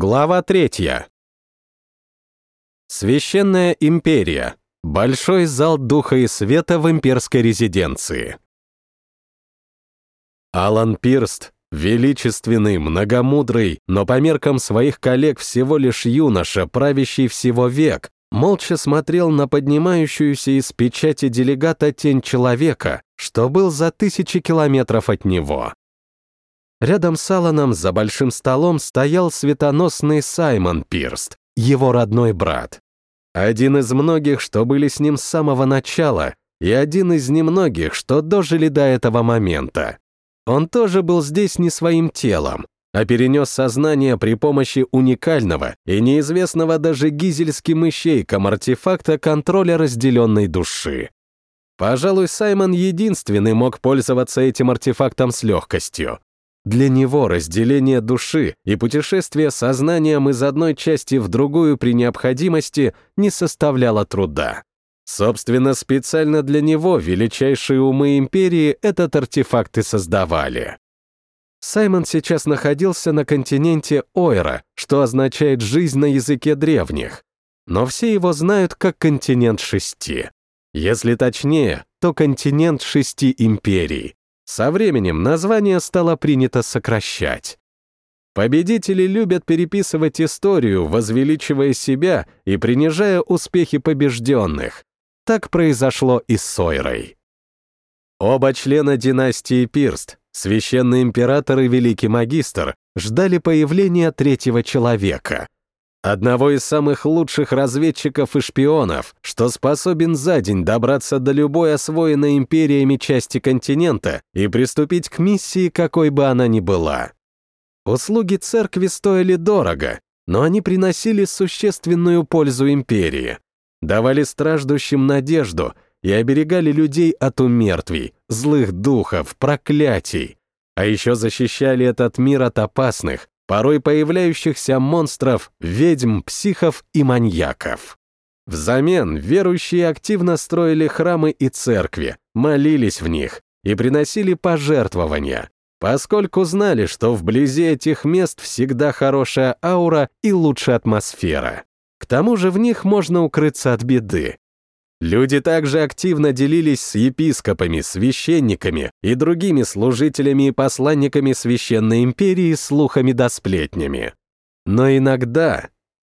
Глава третья. Священная империя. Большой зал духа и света в имперской резиденции. Алан Пирст, величественный, многомудрый, но по меркам своих коллег всего лишь юноша, правящий всего век, молча смотрел на поднимающуюся из печати делегата тень человека, что был за тысячи километров от него. Рядом с Алланом за большим столом стоял светоносный Саймон Пирст, его родной брат. Один из многих, что были с ним с самого начала, и один из немногих, что дожили до этого момента. Он тоже был здесь не своим телом, а перенес сознание при помощи уникального и неизвестного даже гизельским ищейкам артефакта контроля разделенной души. Пожалуй, Саймон единственный мог пользоваться этим артефактом с легкостью. Для него разделение души и путешествие сознанием из одной части в другую при необходимости не составляло труда. Собственно, специально для него величайшие умы империи этот артефакт и создавали. Саймон сейчас находился на континенте Ойра, что означает «жизнь на языке древних», но все его знают как континент шести. Если точнее, то континент шести империй, со временем название стало принято сокращать. Победители любят переписывать историю, возвеличивая себя и принижая успехи побежденных. Так произошло и с Сойрой. Оба члена династии Пирст, священный император и великий магистр, ждали появления третьего человека — Одного из самых лучших разведчиков и шпионов, что способен за день добраться до любой освоенной империями части континента и приступить к миссии, какой бы она ни была. Услуги церкви стоили дорого, но они приносили существенную пользу империи, давали страждущим надежду и оберегали людей от умертвий, злых духов, проклятий, а еще защищали этот мир от опасных, порой появляющихся монстров, ведьм, психов и маньяков. Взамен верующие активно строили храмы и церкви, молились в них и приносили пожертвования, поскольку знали, что вблизи этих мест всегда хорошая аура и лучшая атмосфера. К тому же в них можно укрыться от беды, Люди также активно делились с епископами, священниками и другими служителями и посланниками Священной Империи слухами да сплетнями. Но иногда,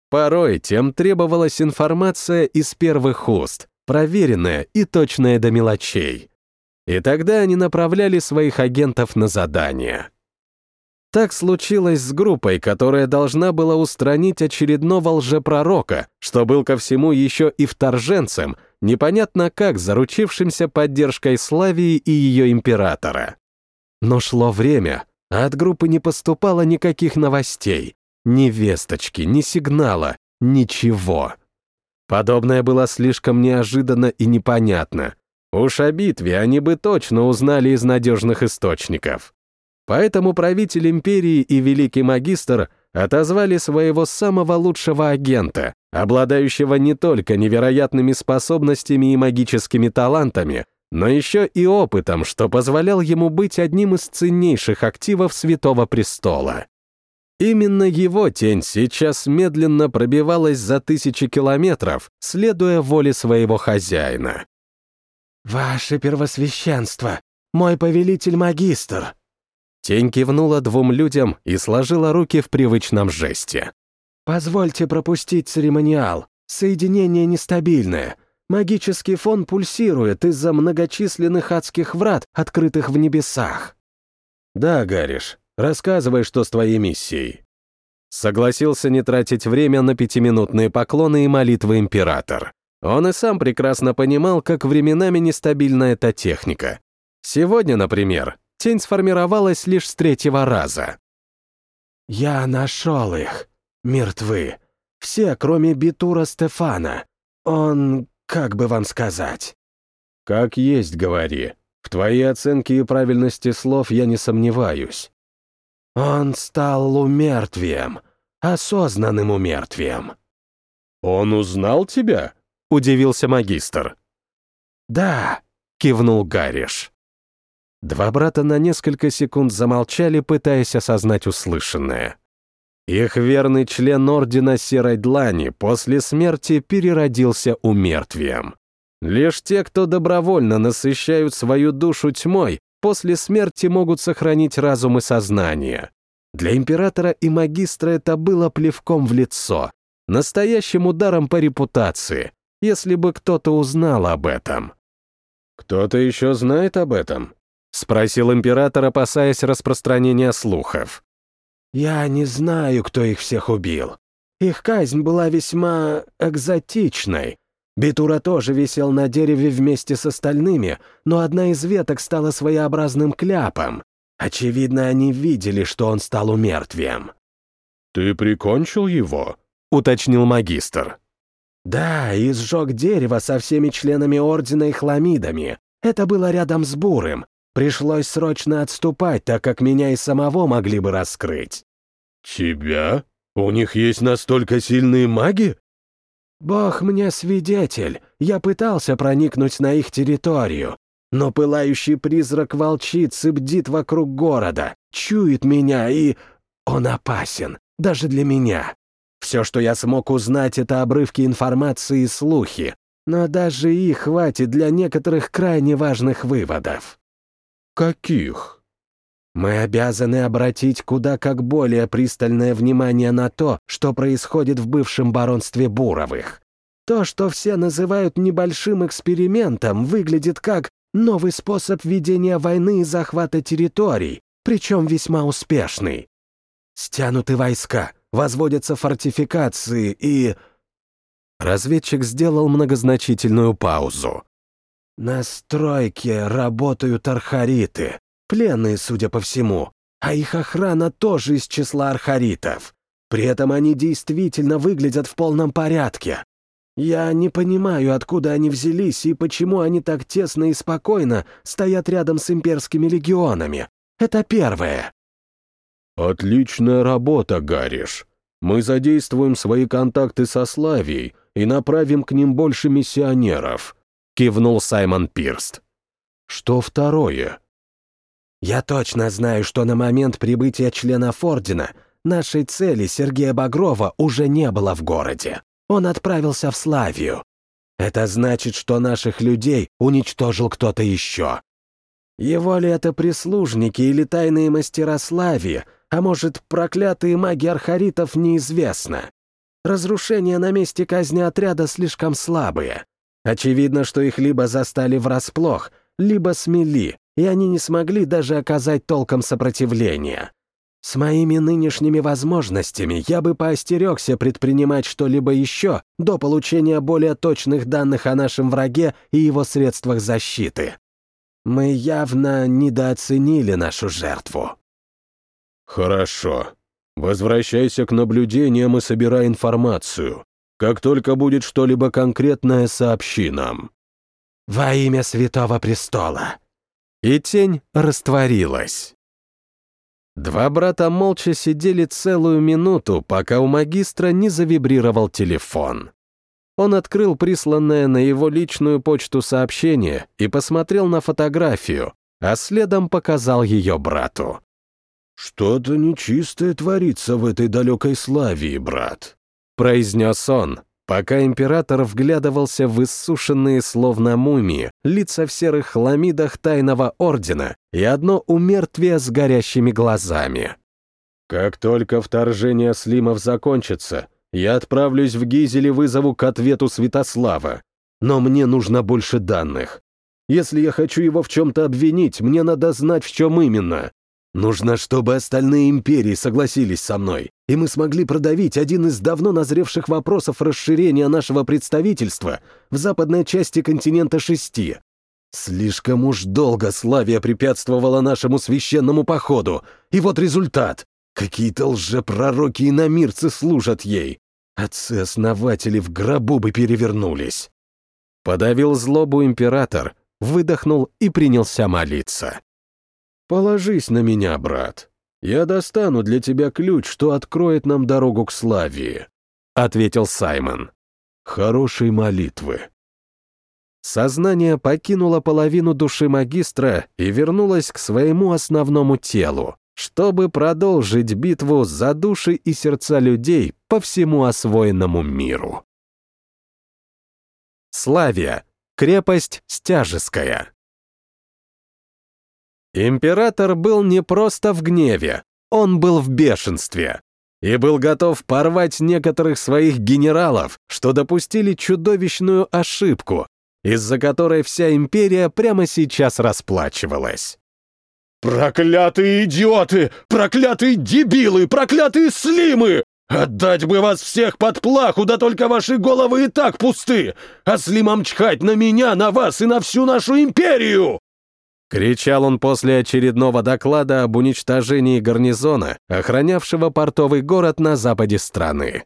порой, тем требовалась информация из первых уст, проверенная и точная до мелочей. И тогда они направляли своих агентов на задание. Так случилось с группой, которая должна была устранить очередного лжепророка, что был ко всему еще и вторженцем, непонятно как заручившимся поддержкой Славии и ее императора. Но шло время, а от группы не поступало никаких новостей, ни весточки, ни сигнала, ничего. Подобное было слишком неожиданно и непонятно. Уж о битве они бы точно узнали из надежных источников. Поэтому правитель империи и великий магистр отозвали своего самого лучшего агента, обладающего не только невероятными способностями и магическими талантами, но еще и опытом, что позволял ему быть одним из ценнейших активов Святого Престола. Именно его тень сейчас медленно пробивалась за тысячи километров, следуя воле своего хозяина. «Ваше первосвященство, мой повелитель-магистр!» Тень кивнула двум людям и сложила руки в привычном жесте. «Позвольте пропустить церемониал. Соединение нестабильное. Магический фон пульсирует из-за многочисленных адских врат, открытых в небесах». «Да, Гариш, рассказывай, что с твоей миссией». Согласился не тратить время на пятиминутные поклоны и молитвы император. Он и сам прекрасно понимал, как временами нестабильна эта техника. Сегодня, например, тень сформировалась лишь с третьего раза. «Я нашел их. Мертвы. Все, кроме Битура Стефана. Он, как бы вам сказать?» «Как есть, говори. В твоей оценке и правильности слов я не сомневаюсь». «Он стал умертвием, осознанным умертвием». «Он узнал тебя?» — удивился магистр. «Да», — кивнул Гариш. Два брата на несколько секунд замолчали, пытаясь осознать услышанное. Их верный член Ордена Серой Длани после смерти переродился умертвием. Лишь те, кто добровольно насыщают свою душу тьмой, после смерти могут сохранить разум и сознание. Для императора и магистра это было плевком в лицо, настоящим ударом по репутации, если бы кто-то узнал об этом. «Кто-то еще знает об этом?» — спросил император, опасаясь распространения слухов. «Я не знаю, кто их всех убил. Их казнь была весьма экзотичной. Битура тоже висел на дереве вместе с остальными, но одна из веток стала своеобразным кляпом. Очевидно, они видели, что он стал умертвием. «Ты прикончил его?» — уточнил магистр. «Да, и сжег дерево со всеми членами Ордена и хламидами. Это было рядом с Бурым. Пришлось срочно отступать, так как меня и самого могли бы раскрыть». «Тебя? У них есть настолько сильные маги?» «Бог мне свидетель. Я пытался проникнуть на их территорию, но пылающий призрак волчицы бдит вокруг города, чует меня и... Он опасен, даже для меня. Все, что я смог узнать, это обрывки информации и слухи, но даже их хватит для некоторых крайне важных выводов. Каких? Мы обязаны обратить куда как более пристальное внимание на то, что происходит в бывшем баронстве Буровых. То, что все называют небольшим экспериментом, выглядит как Новый способ ведения войны и захвата территорий, причем весьма успешный. Стянуты войска, возводятся фортификации и... Разведчик сделал многозначительную паузу. На стройке работают архариты, пленные, судя по всему, а их охрана тоже из числа архаритов. При этом они действительно выглядят в полном порядке. Я не понимаю, откуда они взялись и почему они так тесно и спокойно стоят рядом с имперскими легионами. Это первое. Отличная работа, Гариш. Мы задействуем свои контакты со Славией и направим к ним больше миссионеров, кивнул Саймон Пирст. Что второе? Я точно знаю, что на момент прибытия членов Ордена нашей цели Сергея Багрова уже не было в городе он отправился в Славию. Это значит, что наших людей уничтожил кто-то еще. Его ли это прислужники или тайные мастера Славии, а может, проклятые маги архаритов, неизвестно. Разрушения на месте казни отряда слишком слабые. Очевидно, что их либо застали врасплох, либо смели, и они не смогли даже оказать толком сопротивления. С моими нынешними возможностями я бы поостерегся предпринимать что-либо еще до получения более точных данных о нашем враге и его средствах защиты. Мы явно недооценили нашу жертву. Хорошо. Возвращайся к наблюдениям и собирай информацию. Как только будет что-либо конкретное, сообщи нам. Во имя Святого Престола. И тень растворилась. Два брата молча сидели целую минуту, пока у магистра не завибрировал телефон. Он открыл присланное на его личную почту сообщение и посмотрел на фотографию, а следом показал ее брату. «Что-то нечистое творится в этой далекой Славии, брат», — произнес он, пока император вглядывался в иссушенные словно мумии лица в серых хламидах тайного ордена и одно умертвие с горящими глазами. «Как только вторжение Слимов закончится, я отправлюсь в Гизель и вызову к ответу Святослава. Но мне нужно больше данных. Если я хочу его в чем-то обвинить, мне надо знать, в чем именно. Нужно, чтобы остальные империи согласились со мной, и мы смогли продавить один из давно назревших вопросов расширения нашего представительства в западной части континента шести. Слишком уж долго Славия препятствовала нашему священному походу, и вот результат. Какие-то лжепророки и намирцы служат ей. Отцы-основатели в гробу бы перевернулись. Подавил злобу император, выдохнул и принялся молиться. «Положись на меня, брат. Я достану для тебя ключ, что откроет нам дорогу к Славии», — ответил Саймон. «Хорошей молитвы». Сознание покинуло половину души магистра и вернулось к своему основному телу. чтобы продолжить битву за души и сердца людей по всему освоенному миру. Славия. Крепость Стяжеская. Император был не просто в гневе, он был в бешенстве и был готов порвать некоторых своих генералов, что допустили чудовищную ошибку, из-за которой вся империя прямо сейчас расплачивалась. «Проклятые идиоты! Проклятые дебилы! Проклятые слимы! Отдать бы вас всех под плаху, да только ваши головы и так пусты! А слимам чхать на меня, на вас и на всю нашу империю!» Кричал он после очередного доклада об уничтожении гарнизона, охранявшего портовый город на западе страны.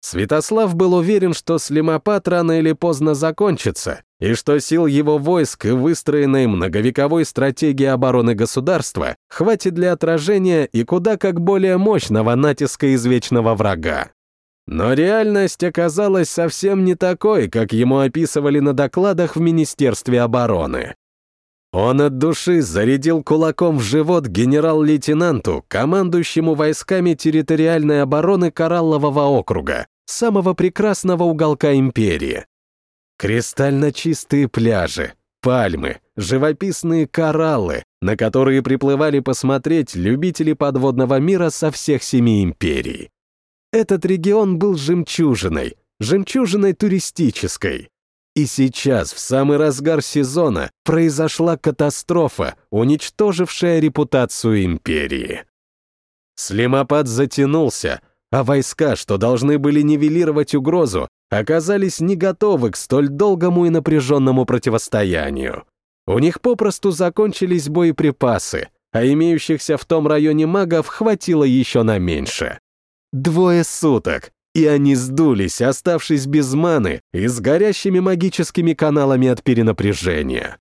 Святослав был уверен, что слимопад рано или поздно закончится, и что сил его войск и выстроенной многовековой стратегии обороны государства хватит для отражения и куда как более мощного натиска извечного врага. Но реальность оказалась совсем не такой, как ему описывали на докладах в Министерстве обороны. Он от души зарядил кулаком в живот генерал-лейтенанту, командующему войсками территориальной обороны Кораллового округа, самого прекрасного уголка империи. Кристально чистые пляжи, пальмы, живописные кораллы, на которые приплывали посмотреть любители подводного мира со всех семи империй. Этот регион был жемчужиной, жемчужиной туристической. И сейчас, в самый разгар сезона, произошла катастрофа, уничтожившая репутацию империи. Слимопад затянулся, а войска, что должны были нивелировать угрозу, оказались не готовы к столь долгому и напряженному противостоянию. У них попросту закончились боеприпасы, а имеющихся в том районе магов хватило еще на меньше. Двое суток, и они сдулись, оставшись без маны и с горящими магическими каналами от перенапряжения.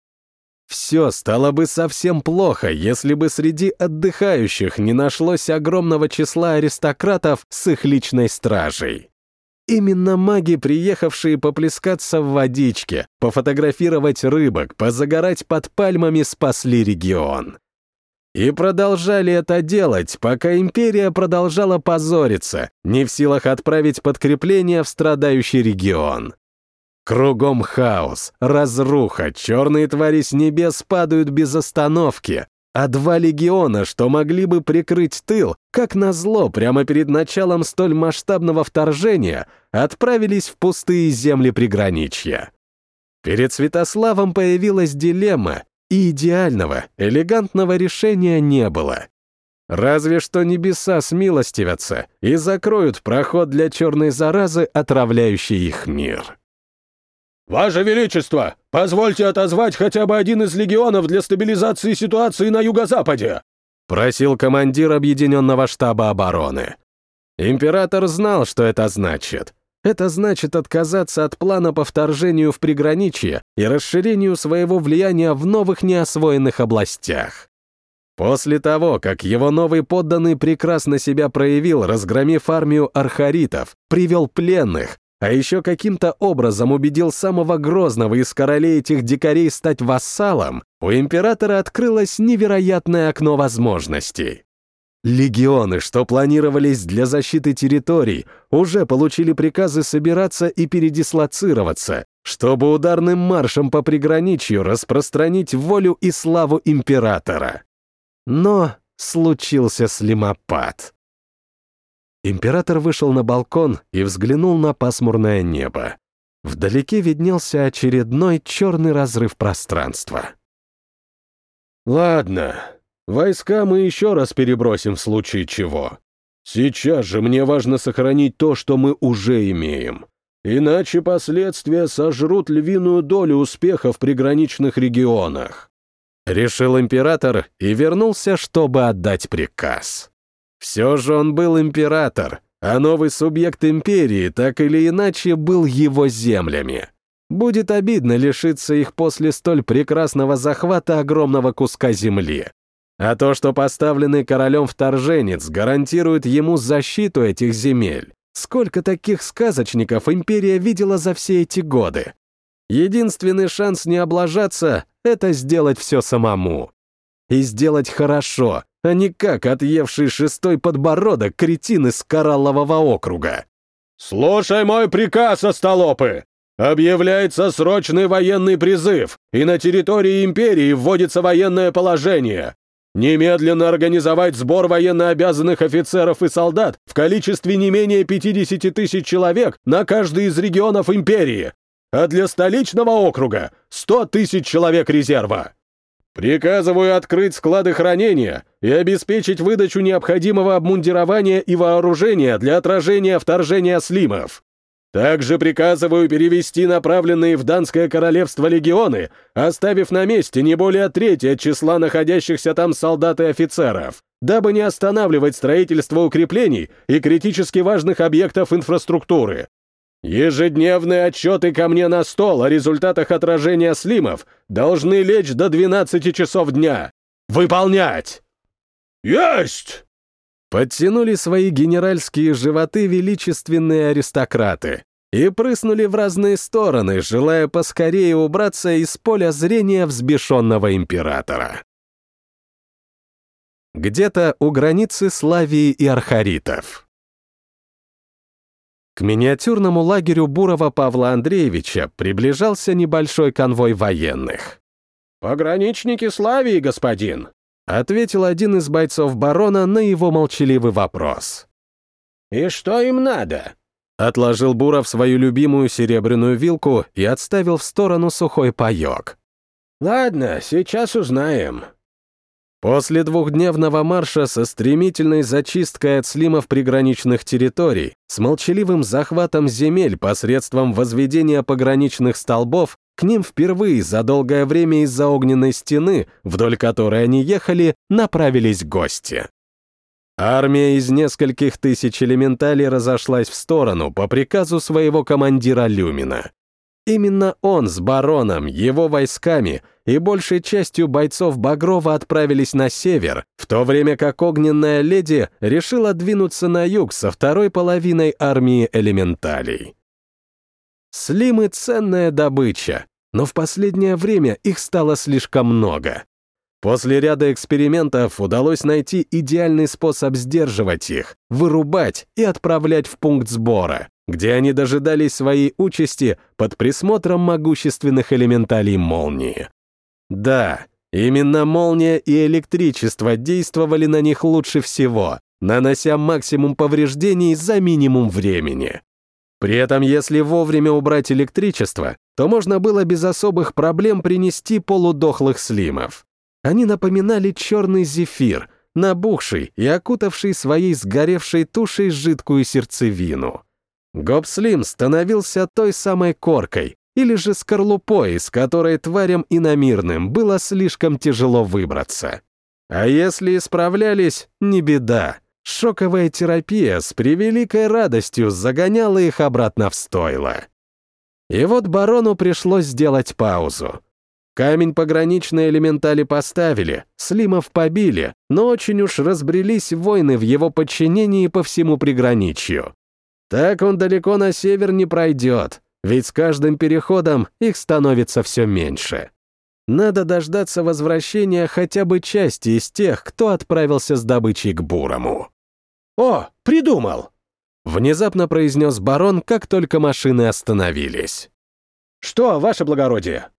Все стало бы совсем плохо, если бы среди отдыхающих не нашлось огромного числа аристократов с их личной стражей. Именно маги, приехавшие поплескаться в водичке, пофотографировать рыбок, позагорать под пальмами, спасли регион. И продолжали это делать, пока империя продолжала позориться, не в силах отправить подкрепление в страдающий регион. Кругом хаос, разруха, черные твари с небес падают без остановки, а два легиона, что могли бы прикрыть тыл, как назло, прямо перед началом столь масштабного вторжения, отправились в пустые земли приграничья. Перед Святославом появилась дилемма, и идеального, элегантного решения не было. Разве что небеса смилостивятся и закроют проход для черной заразы, отравляющей их мир. «Ваше Величество, позвольте отозвать хотя бы один из легионов для стабилизации ситуации на юго-западе!» просил командир Объединенного штаба обороны. Император знал, что это значит. Это значит отказаться от плана по вторжению в приграничье и расширению своего влияния в новых неосвоенных областях. После того, как его новый подданный прекрасно себя проявил, разгромив армию архаритов, привел пленных, а еще каким-то образом убедил самого грозного из королей этих дикарей стать вассалом, у императора открылось невероятное окно возможностей. Легионы, что планировались для защиты территорий, уже получили приказы собираться и передислоцироваться, чтобы ударным маршем по приграничью распространить волю и славу императора. Но случился слимопад. Император вышел на балкон и взглянул на пасмурное небо. Вдалеке виднелся очередной черный разрыв пространства. «Ладно, войска мы еще раз перебросим в случае чего. Сейчас же мне важно сохранить то, что мы уже имеем. Иначе последствия сожрут львиную долю успеха в приграничных регионах». Решил император и вернулся, чтобы отдать приказ. Все же он был император, а новый субъект империи так или иначе был его землями. Будет обидно лишиться их после столь прекрасного захвата огромного куска земли. А то, что поставленный королем вторженец гарантирует ему защиту этих земель. Сколько таких сказочников империя видела за все эти годы? Единственный шанс не облажаться — это сделать все самому. И сделать хорошо, а не как отъевший шестой подбородок кретин из кораллового округа. «Слушай мой приказ, остолопы! Объявляется срочный военный призыв, и на территории империи вводится военное положение. Немедленно организовать сбор военнообязанных офицеров и солдат в количестве не менее 50 тысяч человек на каждый из регионов империи, а для столичного округа 100 тысяч человек резерва. Приказываю открыть склады хранения и обеспечить выдачу необходимого обмундирования и вооружения для отражения вторжения слимов. Также приказываю перевести направленные в Данское королевство легионы, оставив на месте не более трети от числа находящихся там солдат и офицеров, дабы не останавливать строительство укреплений и критически важных объектов инфраструктуры. Ежедневные отчеты ко мне на стол о результатах отражения слимов должны лечь до 12 часов дня. Выполнять! Есть! Подтянули свои генеральские животы величественные аристократы и прыснули в разные стороны, желая поскорее убраться из поля зрения взбешенного императора. Где-то у границы Славии и Архаритов. К миниатюрному лагерю Бурова Павла Андреевича приближался небольшой конвой военных. «Пограничники Славии, господин!» Ответил один из бойцов барона на его молчаливый вопрос. «И что им надо?» Отложил Буров свою любимую серебряную вилку и отставил в сторону сухой паёк. «Ладно, сейчас узнаем». После двухдневного марша со стремительной зачисткой от слимов приграничных территорий, с молчаливым захватом земель посредством возведения пограничных столбов, к ним впервые за долгое время из-за огненной стены, вдоль которой они ехали, направились гости. Армия из нескольких тысяч элементалей разошлась в сторону по приказу своего командира Люмина. Именно он с бароном, его войсками и большей частью бойцов Багрова отправились на север, в то время как огненная леди решила двинуться на юг со второй половиной армии элементалей. Слимы — ценная добыча, но в последнее время их стало слишком много. После ряда экспериментов удалось найти идеальный способ сдерживать их, вырубать и отправлять в пункт сбора, где они дожидались своей участи под присмотром могущественных элементалей молнии. Да, именно молния и электричество действовали на них лучше всего, нанося максимум повреждений за минимум времени. При этом, если вовремя убрать электричество, то можно было без особых проблем принести полудохлых слимов. Они напоминали черный зефир, набухший и окутавший своей сгоревшей тушей жидкую сердцевину. Гобслим становился той самой коркой, или же скорлупой, из которой тварям иномирным было слишком тяжело выбраться. А если исправлялись, не беда. Шоковая терапия с превеликой радостью загоняла их обратно в стойло. И вот барону пришлось сделать паузу. Камень пограничные элементали поставили, Слимов побили, но очень уж разбрелись войны в его подчинении по всему приграничью. Так он далеко на север не пройдет, ведь с каждым переходом их становится все меньше. Надо дождаться возвращения хотя бы части из тех, кто отправился с добычей к Бурому. «О, придумал!» Внезапно произнес барон, как только машины остановились. «Что, ваше благородие?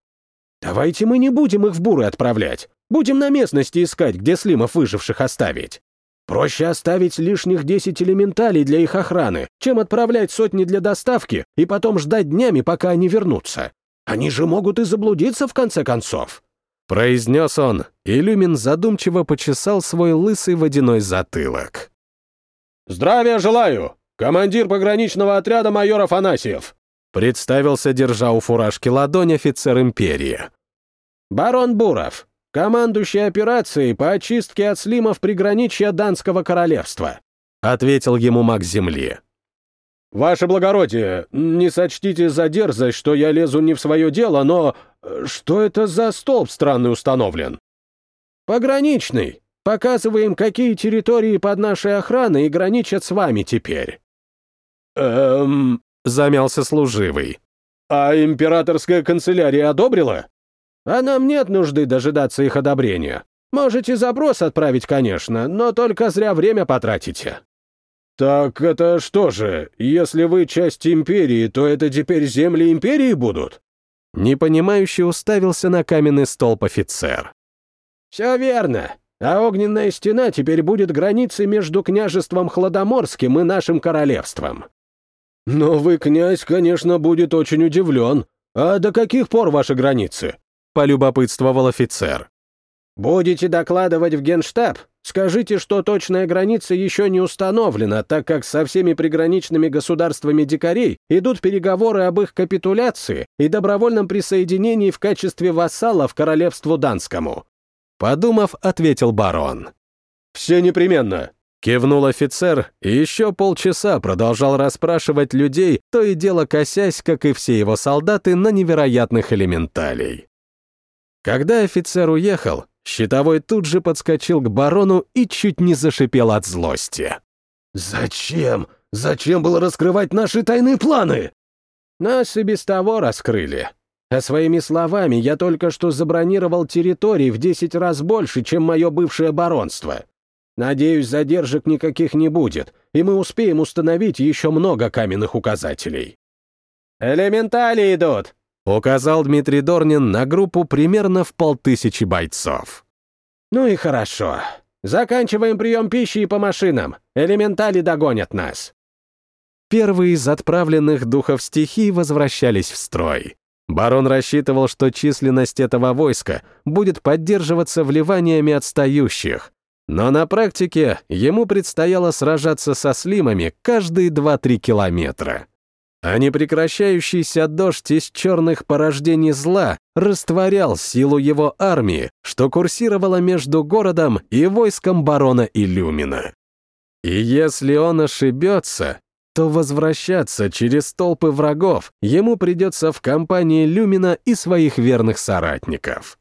Давайте мы не будем их в буры отправлять. Будем на местности искать, где слимов выживших оставить. Проще оставить лишних 10 элементалей для их охраны, чем отправлять сотни для доставки и потом ждать днями, пока они вернутся. Они же могут и заблудиться в конце концов». Произнес он, и Люмин задумчиво почесал свой лысый водяной затылок. «Здравия желаю! Командир пограничного отряда майор Афанасьев!» Представился, держа у фуражки ладонь офицер империи. «Барон Буров, командующий операцией по очистке от слимов приграничья Данского королевства», ответил ему маг земли. «Ваше благородие, не сочтите за дерзость, что я лезу не в свое дело, но что это за столб странный установлен?» «Пограничный. Показываем, какие территории под нашей охраной граничат с вами теперь». «Эм...» — замялся служивый. «А императорская канцелярия одобрила?» «А нам нет нужды дожидаться их одобрения. Можете запрос отправить, конечно, но только зря время потратите». «Так это что же, если вы часть империи, то это теперь земли империи будут?» Непонимающе уставился на каменный столб офицер. «Все верно. А огненная стена теперь будет границей между княжеством Хладоморским и нашим королевством». «Но вы, князь, конечно, будет очень удивлен. А до каких пор ваши границы?» — полюбопытствовал офицер. «Будете докладывать в генштаб? Скажите, что точная граница еще не установлена, так как со всеми приграничными государствами дикарей идут переговоры об их капитуляции и добровольном присоединении в качестве вассалов королевству Данскому». Подумав, ответил барон. «Все непременно», Кивнул офицер и еще полчаса продолжал расспрашивать людей, то и дело косясь, как и все его солдаты, на невероятных элементалей. Когда офицер уехал, щитовой тут же подскочил к барону и чуть не зашипел от злости. «Зачем? Зачем было раскрывать наши тайные планы?» «Нас и без того раскрыли. А своими словами я только что забронировал территорий в десять раз больше, чем мое бывшее баронство. Надеюсь, задержек никаких не будет, и мы успеем установить еще много каменных указателей». «Элементали идут!» — указал Дмитрий Дорнин на группу примерно в полтысячи бойцов. «Ну и хорошо. Заканчиваем прием пищи и по машинам. Элементали догонят нас». Первые из отправленных духов стихий возвращались в строй. Барон рассчитывал, что численность этого войска будет поддерживаться вливаниями отстающих, но на практике ему предстояло сражаться со слимами каждые 2-3 километра. А непрекращающийся дождь из черных порождений зла растворял силу его армии, что курсировала между городом и войском барона Илюмина. И если он ошибется, то возвращаться через толпы врагов ему придется в компании Люмина и своих верных соратников.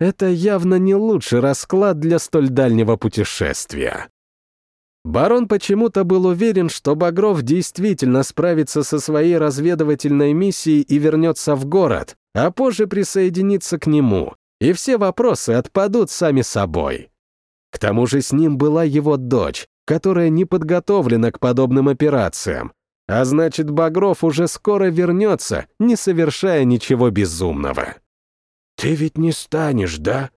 Это явно не лучший расклад для столь дальнего путешествия. Барон почему-то был уверен, что Багров действительно справится со своей разведывательной миссией и вернется в город, а позже присоединится к нему, и все вопросы отпадут сами собой. К тому же с ним была его дочь, которая не подготовлена к подобным операциям, а значит, Багров уже скоро вернется, не совершая ничего безумного. «Ты ведь не станешь, да?»